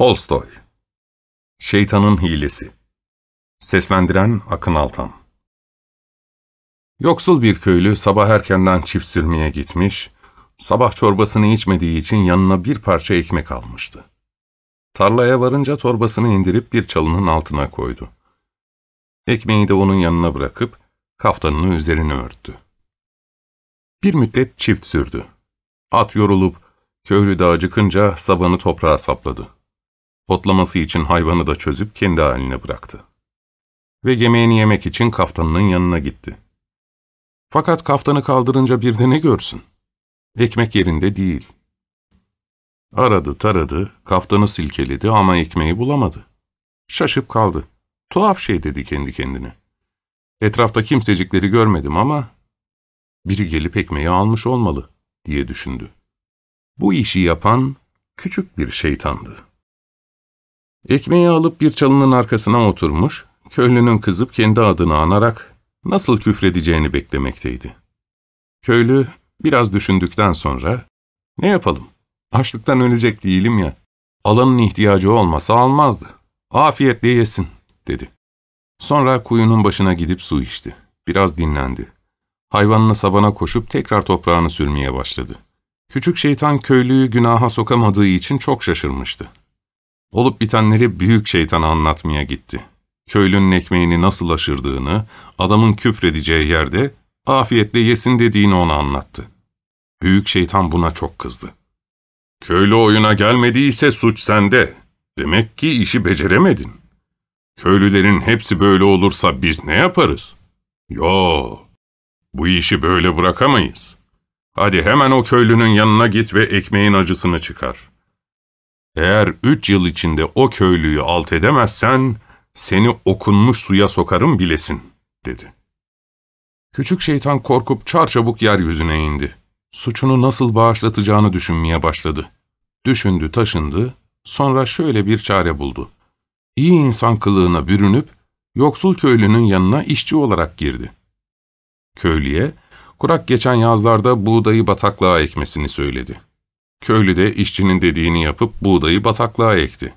Tolstoy Şeytanın Hilesi Seslendiren Akın Altan Yoksul bir köylü sabah erkenden çift sürmeye gitmiş, sabah çorbasını içmediği için yanına bir parça ekmek almıştı. Tarlaya varınca torbasını indirip bir çalının altına koydu. Ekmeği de onun yanına bırakıp kaftanını üzerine örttü. Bir müddet çift sürdü. At yorulup köylü de acıkınca sabanı toprağa sapladı. Otlaması için hayvanı da çözüp kendi haline bıraktı. Ve yemeğini yemek için kaftanının yanına gitti. Fakat kaftanı kaldırınca bir de ne görsün? Ekmek yerinde değil. Aradı taradı, kaftanı silkeledi ama ekmeği bulamadı. Şaşıp kaldı. Tuhaf şey dedi kendi kendine. Etrafta kimsecikleri görmedim ama biri gelip ekmeği almış olmalı diye düşündü. Bu işi yapan küçük bir şeytandı. Ekmeği alıp bir çalının arkasına oturmuş, köylünün kızıp kendi adını anarak nasıl küfredeceğini beklemekteydi. Köylü biraz düşündükten sonra, ''Ne yapalım? Açlıktan ölecek değilim ya. Alanın ihtiyacı olmasa almazdı. Afiyetle yesin.'' dedi. Sonra kuyunun başına gidip su içti. Biraz dinlendi. Hayvanını sabana koşup tekrar toprağını sürmeye başladı. Küçük şeytan köylüyü günaha sokamadığı için çok şaşırmıştı. Olup bitenleri büyük şeytana anlatmaya gitti. Köylünün ekmeğini nasıl aşırdığını, adamın küfredeceği yerde afiyetle yesin dediğini ona anlattı. Büyük şeytan buna çok kızdı. Köylü oyuna gelmediyse suç sende. Demek ki işi beceremedin. Köylülerin hepsi böyle olursa biz ne yaparız? Yo, bu işi böyle bırakamayız. Hadi hemen o köylünün yanına git ve ekmeğin acısını çıkar. Eğer üç yıl içinde o köylüyü alt edemezsen, seni okunmuş suya sokarım bilesin, dedi. Küçük şeytan korkup çarçabuk yeryüzüne indi. Suçunu nasıl bağışlatacağını düşünmeye başladı. Düşündü, taşındı, sonra şöyle bir çare buldu. İyi insan kılığına bürünüp, yoksul köylünün yanına işçi olarak girdi. Köylüye, kurak geçen yazlarda buğdayı bataklığa ekmesini söyledi. Köylü de işçinin dediğini yapıp buğdayı bataklığa ekti.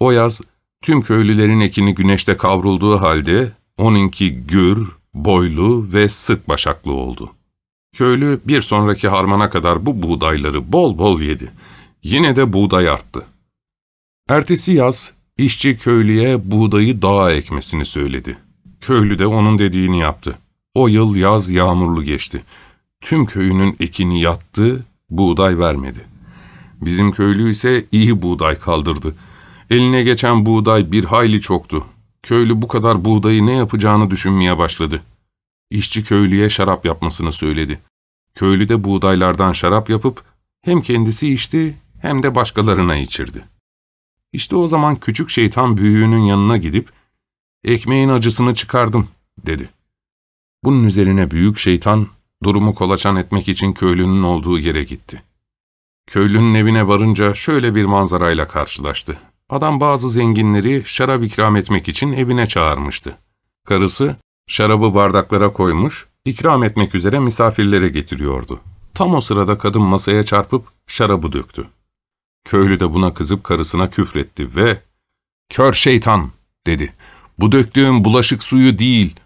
O yaz tüm köylülerin ekini güneşte kavrulduğu halde onunki gür, boylu ve sık başaklı oldu. Köylü bir sonraki harmana kadar bu buğdayları bol bol yedi. Yine de buğday arttı. Ertesi yaz işçi köylüye buğdayı dağa ekmesini söyledi. Köylü de onun dediğini yaptı. O yıl yaz yağmurlu geçti. Tüm köyünün ekini yattı, buğday vermedi. Bizim köylü ise iyi buğday kaldırdı. Eline geçen buğday bir hayli çoktu. Köylü bu kadar buğdayı ne yapacağını düşünmeye başladı. İşçi köylüye şarap yapmasını söyledi. Köylü de buğdaylardan şarap yapıp hem kendisi içti hem de başkalarına içirdi. İşte o zaman küçük şeytan büyüğünün yanına gidip ''Ekmeğin acısını çıkardım.'' dedi. Bunun üzerine büyük şeytan durumu kolaçan etmek için köylünün olduğu yere gitti. Köylünün evine varınca şöyle bir manzarayla karşılaştı. Adam bazı zenginleri şarap ikram etmek için evine çağırmıştı. Karısı şarabı bardaklara koymuş, ikram etmek üzere misafirlere getiriyordu. Tam o sırada kadın masaya çarpıp şarabı döktü. Köylü de buna kızıp karısına küfretti ve ''Kör şeytan!'' dedi. ''Bu döktüğüm bulaşık suyu değil,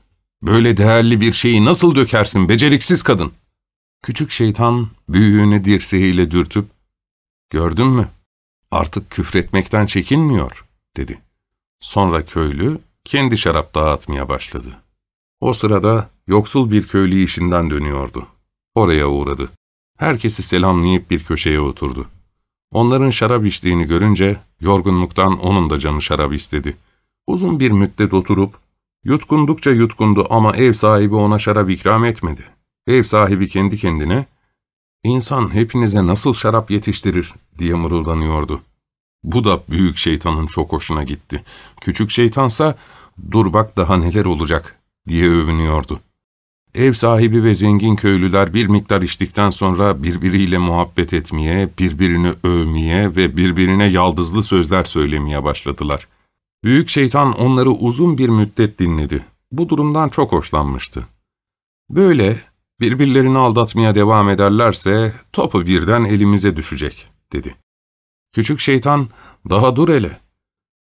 Böyle değerli bir şeyi nasıl dökersin beceriksiz kadın? Küçük şeytan büyüğünü dirseğiyle dürtüp, gördün mü artık küfretmekten çekinmiyor dedi. Sonra köylü kendi şarap dağıtmaya başladı. O sırada yoksul bir köylü işinden dönüyordu. Oraya uğradı. Herkesi selamlayıp bir köşeye oturdu. Onların şarap içtiğini görünce yorgunluktan onun da canı şarap istedi. Uzun bir müddet oturup Yutkundukça yutkundu ama ev sahibi ona şarap ikram etmedi. Ev sahibi kendi kendine, ''İnsan hepinize nasıl şarap yetiştirir?'' diye mırıldanıyordu. Bu da büyük şeytanın çok hoşuna gitti. Küçük şeytansa, ''Dur bak daha neler olacak.'' diye övünüyordu. Ev sahibi ve zengin köylüler bir miktar içtikten sonra birbiriyle muhabbet etmeye, birbirini övmeye ve birbirine yaldızlı sözler söylemeye başladılar. Büyük şeytan onları uzun bir müddet dinledi. Bu durumdan çok hoşlanmıştı. Böyle birbirlerini aldatmaya devam ederlerse topu birden elimize düşecek, dedi. Küçük şeytan, daha dur hele.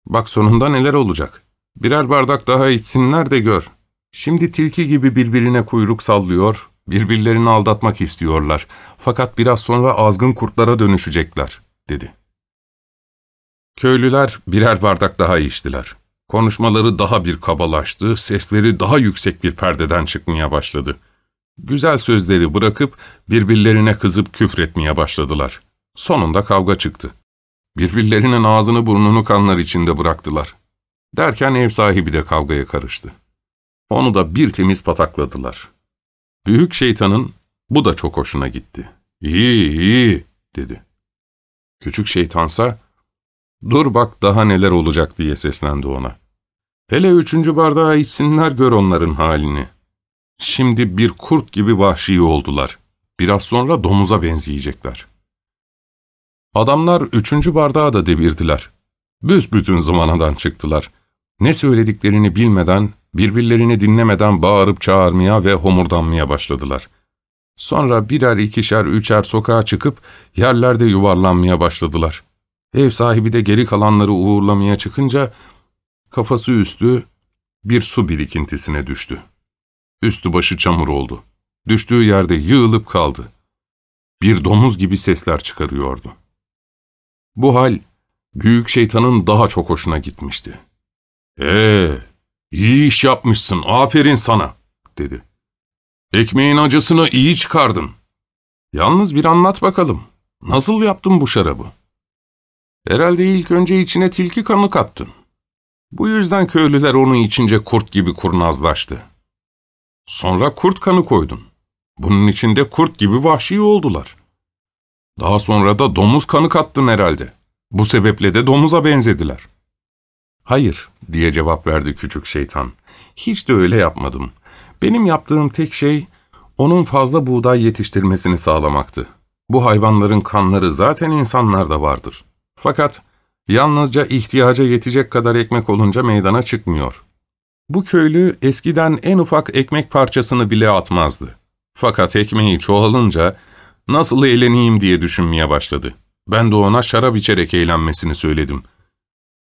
Bak sonunda neler olacak. Birer bardak daha içsinler de gör. Şimdi tilki gibi birbirine kuyruk sallıyor, birbirlerini aldatmak istiyorlar. Fakat biraz sonra azgın kurtlara dönüşecekler, dedi. Köylüler birer bardak daha içtiler. Konuşmaları daha bir kabalaştı, sesleri daha yüksek bir perdeden çıkmaya başladı. Güzel sözleri bırakıp birbirlerine kızıp küfretmeye başladılar. Sonunda kavga çıktı. Birbirlerinin ağzını burnunu kanlar içinde bıraktılar. Derken ev sahibi de kavgaya karıştı. Onu da bir temiz patakladılar. Büyük şeytanın bu da çok hoşuna gitti. İyi, iyi, dedi. Küçük şeytansa, dur bak daha neler olacak diye seslendi ona. Hele üçüncü bardağı içsinler gör onların halini. Şimdi bir kurt gibi vahşi oldular. Biraz sonra domuza benzeyecekler. Adamlar üçüncü bardağı da devirdiler. Büsbütün zıvanadan çıktılar. Ne söylediklerini bilmeden, birbirlerini dinlemeden bağırıp çağırmaya ve homurdanmaya başladılar. Sonra birer ikişer üçer sokağa çıkıp yerlerde yuvarlanmaya başladılar. Ev sahibi de geri kalanları uğurlamaya çıkınca kafası üstü bir su birikintisine düştü. Üstü başı çamur oldu. Düştüğü yerde yığılıp kaldı. Bir domuz gibi sesler çıkarıyordu. Bu hal büyük şeytanın daha çok hoşuna gitmişti. ''Ee, iyi iş yapmışsın, aferin sana.'' dedi. ''Ekmeğin acısını iyi çıkardın. Yalnız bir anlat bakalım. Nasıl yaptın bu şarabı?'' ''Herhalde ilk önce içine tilki kanı kattın. Bu yüzden köylüler onu içince kurt gibi kurnazlaştı. Sonra kurt kanı koydun. Bunun içinde kurt gibi vahşi oldular. Daha sonra da domuz kanı kattın herhalde. Bu sebeple de domuza benzediler.'' ''Hayır'' diye cevap verdi küçük şeytan. ''Hiç de öyle yapmadım. Benim yaptığım tek şey, onun fazla buğday yetiştirmesini sağlamaktı. Bu hayvanların kanları zaten insanlarda vardır. Fakat yalnızca ihtiyaca yetecek kadar ekmek olunca meydana çıkmıyor. Bu köylü eskiden en ufak ekmek parçasını bile atmazdı. Fakat ekmeği çoğalınca nasıl eğleneyim diye düşünmeye başladı. Ben de ona şarap içerek eğlenmesini söyledim.''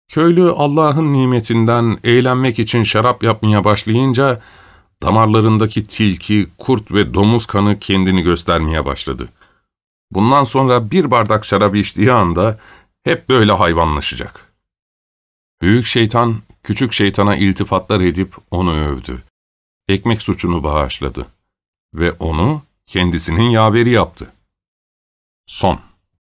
Köylü Allah'ın nimetinden eğlenmek için şarap yapmaya başlayınca, damarlarındaki tilki, kurt ve domuz kanı kendini göstermeye başladı. Bundan sonra bir bardak şarap içtiği anda hep böyle hayvanlaşacak. Büyük şeytan, küçük şeytana iltifatlar edip onu övdü. Ekmek suçunu bağışladı ve onu kendisinin yaveri yaptı. Son